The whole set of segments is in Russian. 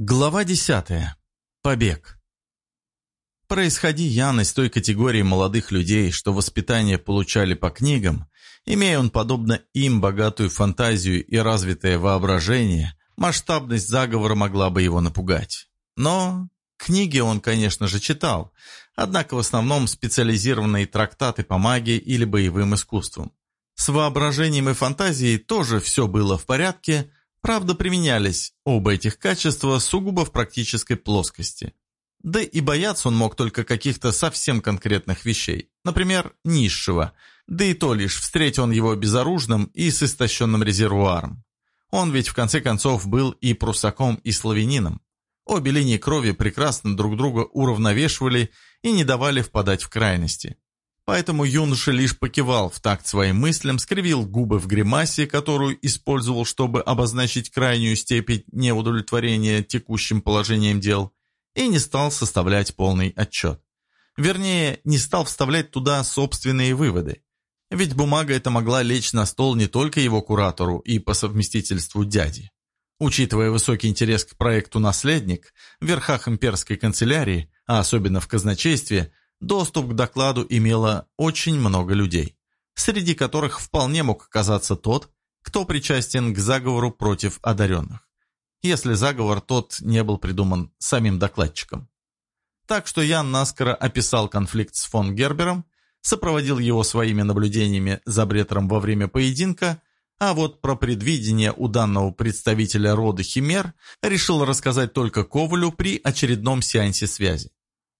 Глава десятая. Побег. Происходи Ян из той категории молодых людей, что воспитание получали по книгам, имея он, подобно им, богатую фантазию и развитое воображение, масштабность заговора могла бы его напугать. Но книги он, конечно же, читал, однако в основном специализированные трактаты по магии или боевым искусствам. С воображением и фантазией тоже все было в порядке – Правда, применялись оба этих качества сугубо в практической плоскости. Да и бояться он мог только каких-то совсем конкретных вещей, например, низшего, да и то лишь встретил он его безоружным и с истощенным резервуаром. Он ведь в конце концов был и прусаком, и славянином. Обе линии крови прекрасно друг друга уравновешивали и не давали впадать в крайности. Поэтому юноша лишь покивал в такт своим мыслям, скривил губы в гримасе, которую использовал, чтобы обозначить крайнюю степень неудовлетворения текущим положением дел, и не стал составлять полный отчет. Вернее, не стал вставлять туда собственные выводы. Ведь бумага эта могла лечь на стол не только его куратору и по совместительству дяди. Учитывая высокий интерес к проекту «Наследник», в верхах имперской канцелярии, а особенно в казначействе, Доступ к докладу имело очень много людей, среди которых вполне мог оказаться тот, кто причастен к заговору против одаренных, если заговор тот не был придуман самим докладчиком. Так что Ян наскоро описал конфликт с фон Гербером, сопроводил его своими наблюдениями за Бретером во время поединка, а вот про предвидение у данного представителя рода Химер решил рассказать только Ковалю при очередном сеансе связи.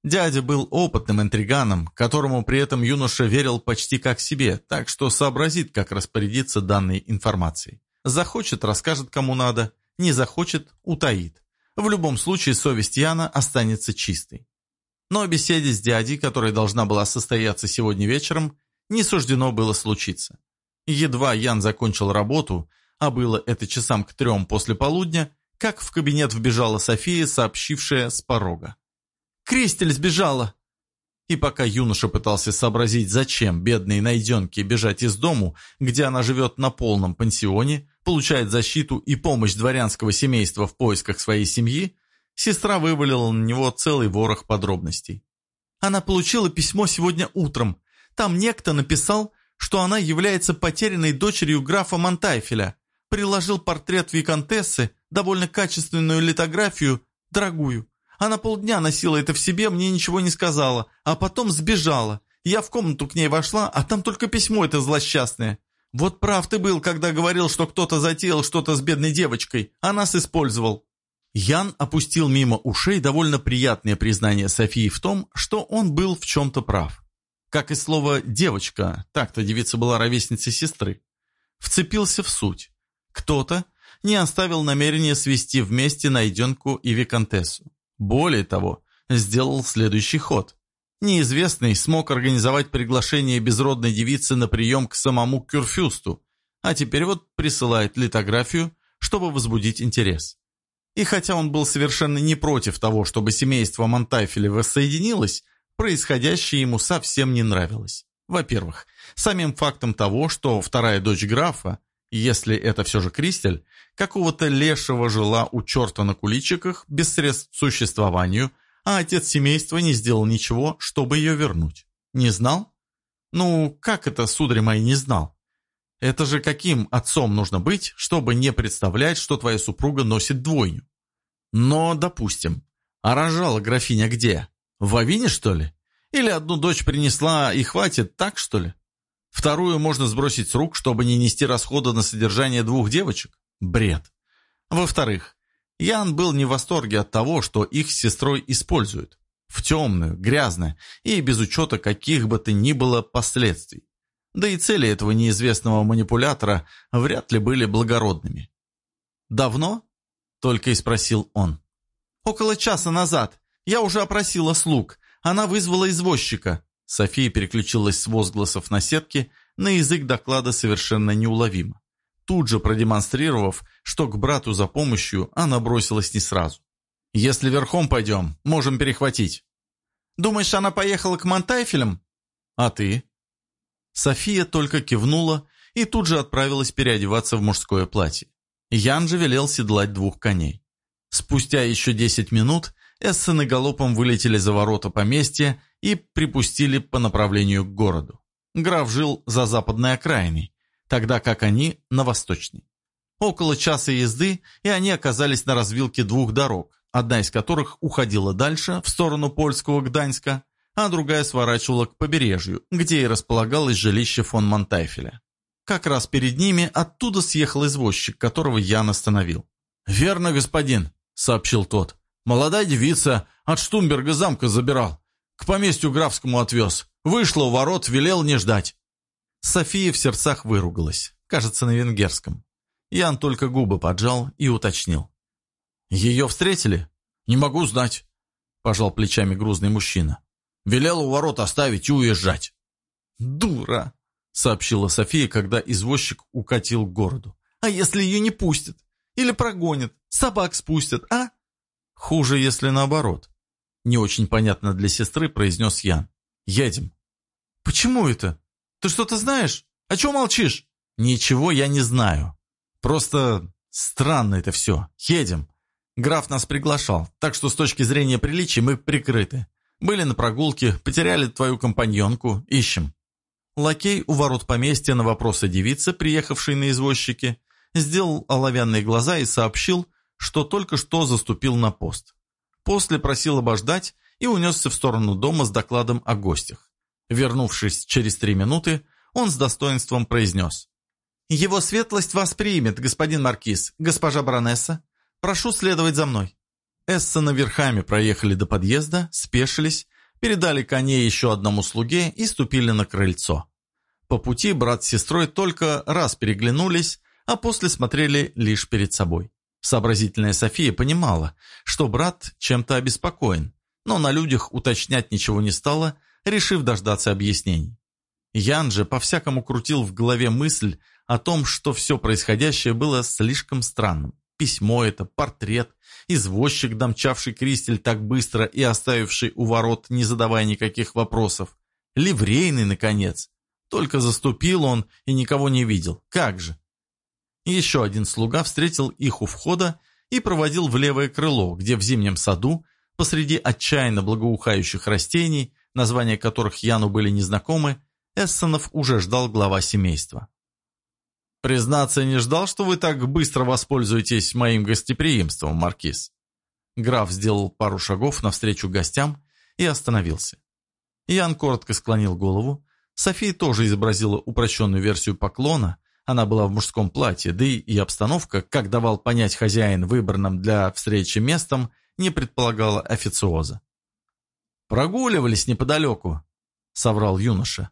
Дядя был опытным интриганом, которому при этом юноша верил почти как себе, так что сообразит, как распорядиться данной информацией. Захочет – расскажет кому надо, не захочет – утаит. В любом случае совесть Яна останется чистой. Но беседе с дядей, которая должна была состояться сегодня вечером, не суждено было случиться. Едва Ян закончил работу, а было это часам к трем после полудня, как в кабинет вбежала София, сообщившая с порога. Кристель сбежала!» И пока юноша пытался сообразить, зачем бедной найденке бежать из дому, где она живет на полном пансионе, получает защиту и помощь дворянского семейства в поисках своей семьи, сестра вывалила на него целый ворох подробностей. Она получила письмо сегодня утром. Там некто написал, что она является потерянной дочерью графа Монтайфеля, приложил портрет виконтессы, довольно качественную литографию, дорогую. Она полдня носила это в себе, мне ничего не сказала, а потом сбежала. Я в комнату к ней вошла, а там только письмо это злосчастное. Вот прав ты был, когда говорил, что кто-то затеял что-то с бедной девочкой, а нас использовал». Ян опустил мимо ушей довольно приятное признание Софии в том, что он был в чем-то прав. Как и слово «девочка», так-то девица была ровесницей сестры. Вцепился в суть. Кто-то не оставил намерения свести вместе найденку и виконтессу. Более того, сделал следующий ход. Неизвестный смог организовать приглашение безродной девицы на прием к самому Кюрфюсту, а теперь вот присылает литографию, чтобы возбудить интерес. И хотя он был совершенно не против того, чтобы семейство Монтайфеля воссоединилось, происходящее ему совсем не нравилось. Во-первых, самим фактом того, что вторая дочь графа, если это все же Кристель, какого-то лешего жила у черта на куличиках, без средств к существованию, а отец семейства не сделал ничего, чтобы ее вернуть. Не знал? Ну, как это, сударь мои, не знал? Это же каким отцом нужно быть, чтобы не представлять, что твоя супруга носит двойню? Но, допустим, а рожала графиня где? В Авине, что ли? Или одну дочь принесла и хватит, так что ли? Вторую можно сбросить с рук, чтобы не нести расхода на содержание двух девочек? Бред. Во-вторых, Ян был не в восторге от того, что их с сестрой используют. В темную, грязно и без учета каких бы то ни было последствий. Да и цели этого неизвестного манипулятора вряд ли были благородными. «Давно?» — только и спросил он. «Около часа назад. Я уже опросила слуг. Она вызвала извозчика». София переключилась с возгласов на сетки на язык доклада совершенно неуловимо тут же продемонстрировав, что к брату за помощью она бросилась не сразу. «Если верхом пойдем, можем перехватить». «Думаешь, она поехала к Монтайфелям?» «А ты?» София только кивнула и тут же отправилась переодеваться в мужское платье. Ян же велел седлать двух коней. Спустя еще десять минут Эссены галопом вылетели за ворота поместья и припустили по направлению к городу. Граф жил за западной окраиной, тогда как они на восточной. Около часа езды, и они оказались на развилке двух дорог, одна из которых уходила дальше, в сторону польского Гданьска, а другая сворачивала к побережью, где и располагалось жилище фон Монтайфеля. Как раз перед ними оттуда съехал извозчик, которого Ян остановил. «Верно, господин», — сообщил тот. «Молодая девица от Штумберга замка забирал. К поместью графскому отвез. Вышла у ворот, велел не ждать». София в сердцах выругалась, кажется, на венгерском. Ян только губы поджал и уточнил. «Ее встретили?» «Не могу знать», — пожал плечами грузный мужчина. «Велел у ворот оставить и уезжать». «Дура!» — сообщила София, когда извозчик укатил к городу. «А если ее не пустят? Или прогонят? Собак спустят, а?» «Хуже, если наоборот», — не очень понятно для сестры произнес Ян. «Едем». «Почему это? Ты что-то знаешь? О чем молчишь?» «Ничего я не знаю. Просто странно это все. Едем. Граф нас приглашал, так что с точки зрения приличия мы прикрыты. Были на прогулке, потеряли твою компаньонку, ищем». Лакей у ворот поместья на вопросы девицы, приехавшей на извозчике, сделал оловянные глаза и сообщил, что только что заступил на пост. После просил обождать и унесся в сторону дома с докладом о гостях. Вернувшись через три минуты, он с достоинством произнес. «Его светлость вас примет, господин Маркиз, госпожа баронесса. Прошу следовать за мной». Эссена верхами проехали до подъезда, спешились, передали коней еще одному слуге и ступили на крыльцо. По пути брат с сестрой только раз переглянулись, а после смотрели лишь перед собой. Сообразительная София понимала, что брат чем-то обеспокоен, но на людях уточнять ничего не стала, решив дождаться объяснений. Ян же по-всякому крутил в голове мысль о том, что все происходящее было слишком странным. Письмо это, портрет, извозчик, домчавший Кристель так быстро и оставивший у ворот, не задавая никаких вопросов. Ливрейный, наконец. Только заступил он и никого не видел. Как же? Еще один слуга встретил их у входа и проводил в левое крыло, где в зимнем саду, посреди отчаянно благоухающих растений, названия которых Яну были незнакомы, Эссенов уже ждал глава семейства. «Признаться, не ждал, что вы так быстро воспользуетесь моим гостеприимством, Маркиз». Граф сделал пару шагов навстречу гостям и остановился. Ян коротко склонил голову. София тоже изобразила упрощенную версию поклона, она была в мужском платье, да и обстановка, как давал понять хозяин выбранным для встречи местом, не предполагала официоза. «Прогуливались неподалеку», — соврал юноша.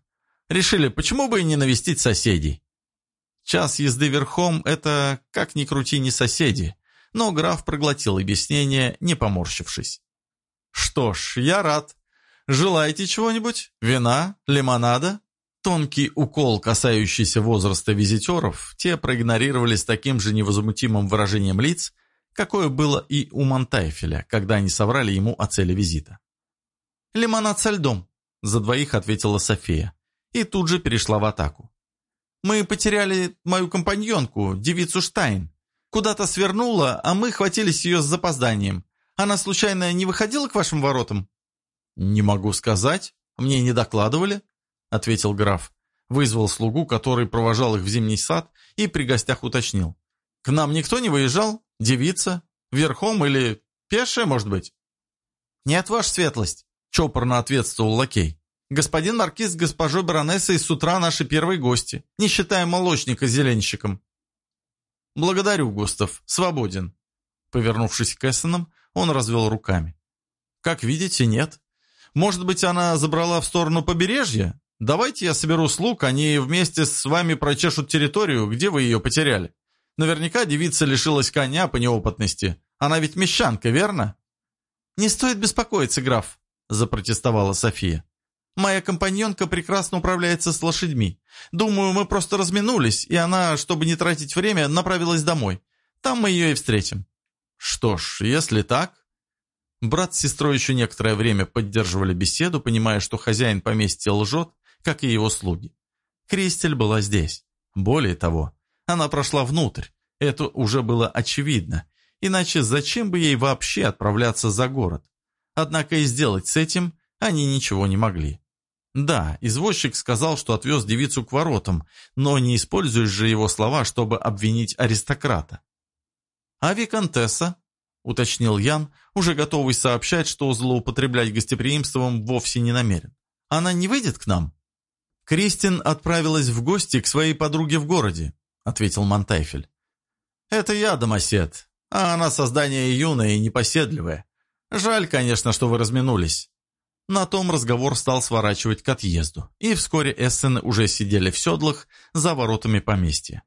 «Решили, почему бы и не навестить соседей?» Час езды верхом — это, как ни крути, не соседи, но граф проглотил объяснение, не поморщившись. «Что ж, я рад. Желаете чего-нибудь? Вина? Лимонада?» Тонкий укол, касающийся возраста визитеров, те проигнорировали с таким же невозмутимым выражением лиц, какое было и у Монтайфеля, когда они соврали ему о цели визита. «Лимонад со льдом», — за двоих ответила София, и тут же перешла в атаку. «Мы потеряли мою компаньонку, девицу Штайн. Куда-то свернула, а мы хватились ее с запозданием. Она случайно не выходила к вашим воротам?» «Не могу сказать. Мне не докладывали», — ответил граф. Вызвал слугу, который провожал их в зимний сад, и при гостях уточнил. «К нам никто не выезжал? Девица? Верхом или пешая, может быть?» «Нет, ваша светлость», — чопорно ответствовал лакей. «Господин маркиз с госпожой баронессой с утра наши первые гости, не считая молочника зеленщиком». «Благодарю, Густав, свободен». Повернувшись к Эссенам, он развел руками. «Как видите, нет. Может быть, она забрала в сторону побережья? Давайте я соберу слуг, они вместе с вами прочешут территорию, где вы ее потеряли. Наверняка девица лишилась коня по неопытности. Она ведь мещанка, верно?» «Не стоит беспокоиться, граф», — запротестовала София. «Моя компаньонка прекрасно управляется с лошадьми. Думаю, мы просто разминулись, и она, чтобы не тратить время, направилась домой. Там мы ее и встретим». «Что ж, если так...» Брат с сестрой еще некоторое время поддерживали беседу, понимая, что хозяин поместья лжет, как и его слуги. Кристель была здесь. Более того, она прошла внутрь. Это уже было очевидно. Иначе зачем бы ей вообще отправляться за город? Однако и сделать с этим они ничего не могли. Да, извозчик сказал, что отвез девицу к воротам, но не используешь же его слова, чтобы обвинить аристократа. «А виконтесса?» — уточнил Ян, уже готовый сообщать, что злоупотреблять гостеприимством вовсе не намерен. «Она не выйдет к нам?» «Кристин отправилась в гости к своей подруге в городе», — ответил Монтайфель. «Это я, домосед, а она создание юное и непоседливое. Жаль, конечно, что вы разминулись». На том разговор стал сворачивать к отъезду, и вскоре Эссены уже сидели в седлах за воротами поместья.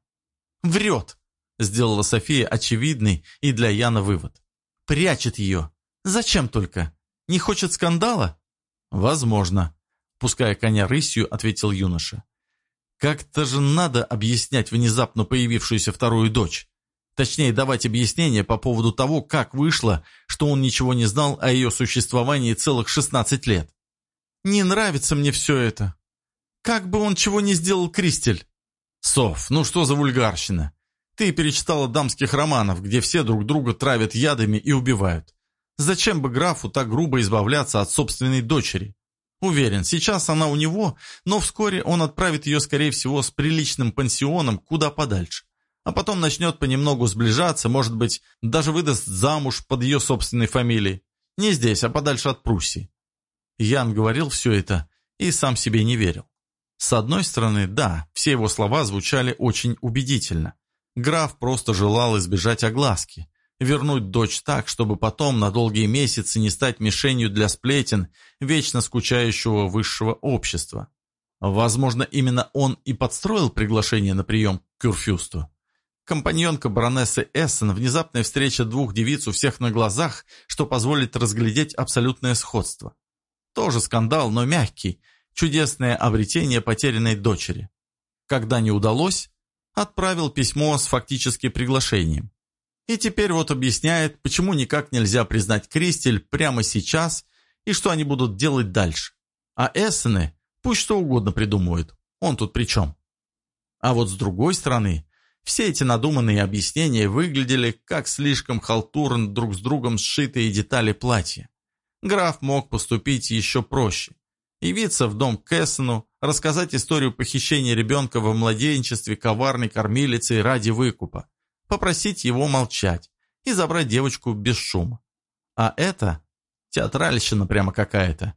«Врет!» — сделала София очевидный и для Яна вывод. «Прячет ее. Зачем только? Не хочет скандала?» «Возможно», — пуская коня рысью, ответил юноша. «Как-то же надо объяснять внезапно появившуюся вторую дочь. Точнее, давать объяснение по поводу того, как вышло, что он ничего не знал о ее существовании целых 16 лет. «Не нравится мне все это. Как бы он чего не сделал, Кристель?» «Соф, ну что за вульгарщина? Ты перечитала дамских романов, где все друг друга травят ядами и убивают. Зачем бы графу так грубо избавляться от собственной дочери? Уверен, сейчас она у него, но вскоре он отправит ее, скорее всего, с приличным пансионом куда подальше а потом начнет понемногу сближаться, может быть, даже выдаст замуж под ее собственной фамилией. Не здесь, а подальше от Пруссии. Ян говорил все это и сам себе не верил. С одной стороны, да, все его слова звучали очень убедительно. Граф просто желал избежать огласки, вернуть дочь так, чтобы потом на долгие месяцы не стать мишенью для сплетен вечно скучающего высшего общества. Возможно, именно он и подстроил приглашение на прием к Кюрфюсту. Компаньонка баронессы Эссен, внезапная встреча двух девиц у всех на глазах, что позволит разглядеть абсолютное сходство. Тоже скандал, но мягкий, чудесное обретение потерянной дочери. Когда не удалось, отправил письмо с фактически приглашением. И теперь вот объясняет, почему никак нельзя признать Кристель прямо сейчас и что они будут делать дальше. А Эссены пусть что угодно придумывают, он тут при чем? А вот с другой стороны, все эти надуманные объяснения выглядели как слишком халтурно друг с другом сшитые детали платья. Граф мог поступить еще проще. Явиться в дом к Эссену, рассказать историю похищения ребенка во младенчестве коварной кормилицей ради выкупа, попросить его молчать и забрать девочку без шума. А это театральщина прямо какая-то.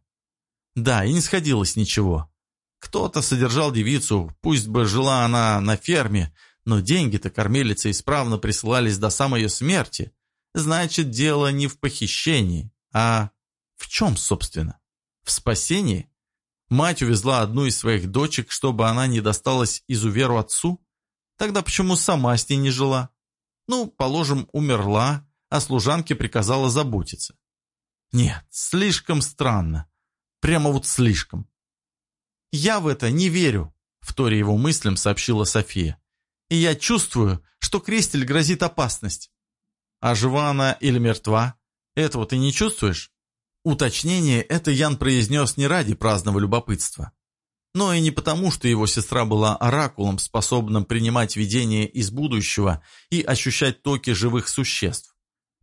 Да, и не сходилось ничего. Кто-то содержал девицу, пусть бы жила она на ферме, но деньги-то кормилице исправно присылались до самой ее смерти. Значит, дело не в похищении, а в чем, собственно? В спасении? Мать увезла одну из своих дочек, чтобы она не досталась изуверу отцу? Тогда почему сама с ней не жила? Ну, положим, умерла, а служанке приказала заботиться. Нет, слишком странно. Прямо вот слишком. «Я в это не верю», — вторе его мыслям сообщила София и я чувствую, что Кристель грозит опасность. А жива она или мертва? Этого ты не чувствуешь? Уточнение это Ян произнес не ради праздного любопытства. Но и не потому, что его сестра была оракулом, способным принимать видения из будущего и ощущать токи живых существ.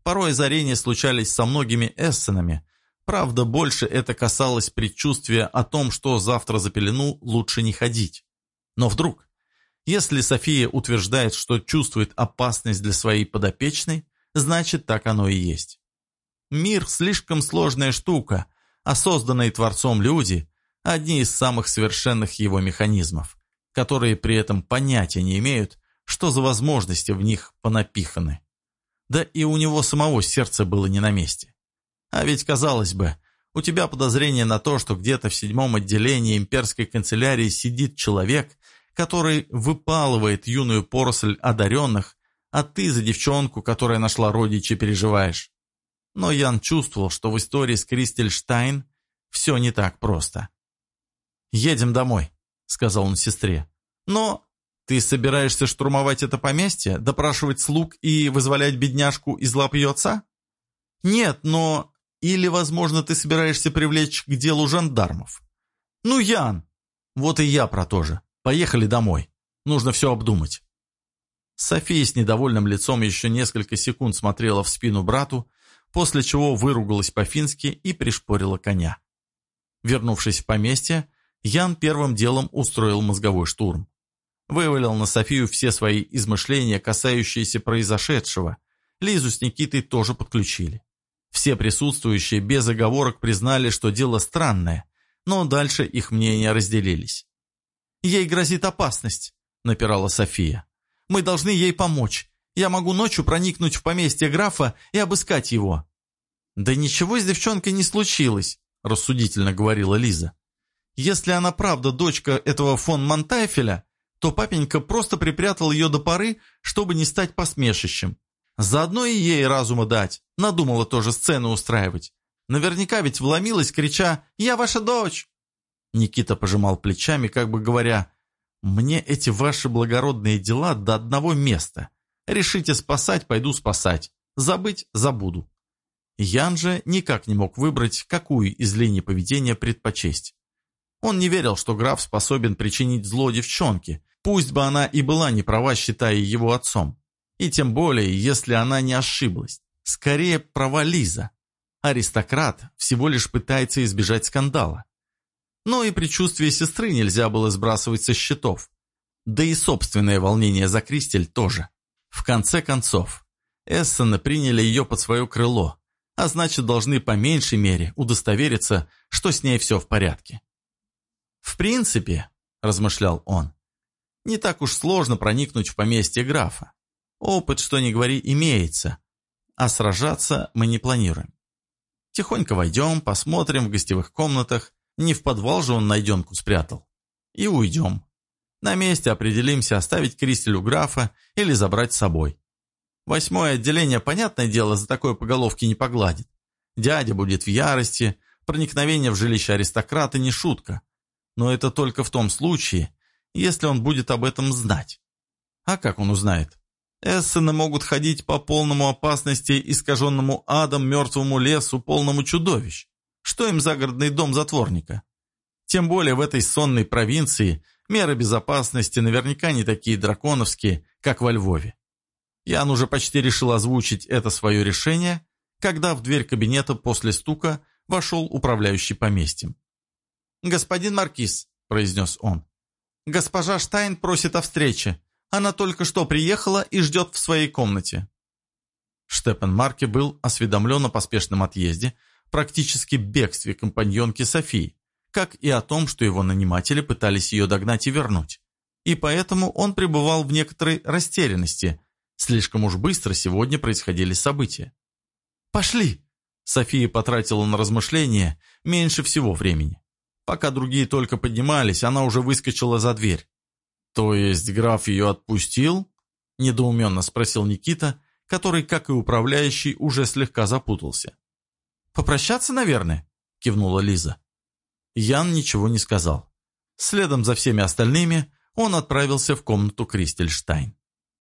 Порой озарения случались со многими эссенами, правда, больше это касалось предчувствия о том, что завтра за пелену лучше не ходить. Но вдруг если София утверждает, что чувствует опасность для своей подопечной, значит так оно и есть. Мир слишком сложная штука, а созданные Творцом люди – одни из самых совершенных его механизмов, которые при этом понятия не имеют, что за возможности в них понапиханы. Да и у него самого сердце было не на месте. А ведь, казалось бы, у тебя подозрение на то, что где-то в седьмом отделении имперской канцелярии сидит человек, который выпалывает юную поросль одаренных, а ты за девчонку, которая нашла родичей, переживаешь. Но Ян чувствовал, что в истории с Кристельштайн все не так просто. «Едем домой», — сказал он сестре. «Но ты собираешься штурмовать это поместье, допрашивать слуг и вызволять бедняжку из лап ее отца?» «Нет, но... Или, возможно, ты собираешься привлечь к делу жандармов?» «Ну, Ян!» «Вот и я про то же. Поехали домой. Нужно все обдумать». София с недовольным лицом еще несколько секунд смотрела в спину брату, после чего выругалась по-фински и пришпорила коня. Вернувшись в поместье, Ян первым делом устроил мозговой штурм. Вывалил на Софию все свои измышления, касающиеся произошедшего. Лизу с Никитой тоже подключили. Все присутствующие без оговорок признали, что дело странное, но дальше их мнения разделились. «Ей грозит опасность», — напирала София. «Мы должны ей помочь. Я могу ночью проникнуть в поместье графа и обыскать его». «Да ничего с девчонкой не случилось», — рассудительно говорила Лиза. «Если она правда дочка этого фон Монтайфеля, то папенька просто припрятал ее до поры, чтобы не стать посмешищем. Заодно и ей разума дать, надумала тоже сцену устраивать. Наверняка ведь вломилась, крича «Я ваша дочь!» Никита пожимал плечами, как бы говоря, «Мне эти ваши благородные дела до одного места. Решите спасать, пойду спасать. Забыть – забуду». Ян же никак не мог выбрать, какую из линий поведения предпочесть. Он не верил, что граф способен причинить зло девчонке, пусть бы она и была не права, считая его отцом. И тем более, если она не ошиблась. Скорее, права Лиза. Аристократ всего лишь пытается избежать скандала. Но и предчувствие сестры нельзя было сбрасывать со счетов. Да и собственное волнение за Кристель тоже. В конце концов, Эссены приняли ее под свое крыло, а значит должны по меньшей мере удостовериться, что с ней все в порядке. «В принципе», – размышлял он, – «не так уж сложно проникнуть в поместье графа. Опыт, что ни говори, имеется, а сражаться мы не планируем. Тихонько войдем, посмотрим в гостевых комнатах, не в подвал же он найденку спрятал, и уйдем. На месте определимся, оставить Кристель графа или забрать с собой. Восьмое отделение, понятное дело, за такое по головке не погладит. Дядя будет в ярости, проникновение в жилище аристократа не шутка. Но это только в том случае, если он будет об этом знать. А как он узнает? Эссены могут ходить по полному опасности, искаженному адом, мертвому лесу, полному чудовищ. Что им загородный дом затворника? Тем более в этой сонной провинции меры безопасности наверняка не такие драконовские, как во Львове. Ян уже почти решил озвучить это свое решение, когда в дверь кабинета после стука вошел управляющий поместьем. «Господин Маркиз», — произнес он, — «госпожа Штайн просит о встрече. Она только что приехала и ждет в своей комнате». Штепен Марке был осведомлен о поспешном отъезде, практически бегстве компаньонки Софии, как и о том, что его наниматели пытались ее догнать и вернуть. И поэтому он пребывал в некоторой растерянности. Слишком уж быстро сегодня происходили события. «Пошли!» София потратила на размышления меньше всего времени. Пока другие только поднимались, она уже выскочила за дверь. «То есть граф ее отпустил?» – недоуменно спросил Никита, который, как и управляющий, уже слегка запутался. «Попрощаться, наверное?» – кивнула Лиза. Ян ничего не сказал. Следом за всеми остальными он отправился в комнату Кристельштайн.